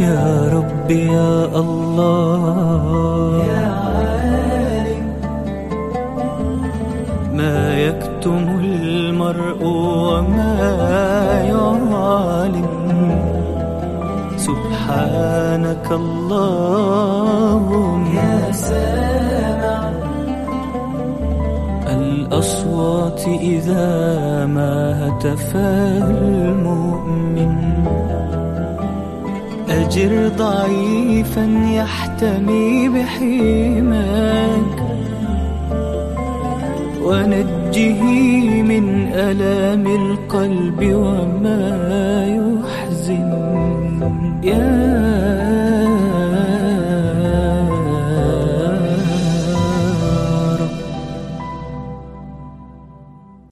يا رب يا الله. يا عالم ما يكتم المرء وما يعلم. سبحانك اللهم. يا سامع الأصوات إذا ما هتف المؤمن أجر ضعيفا يحتمي بحماك ونجه من ألام القلب وما يحزن. يا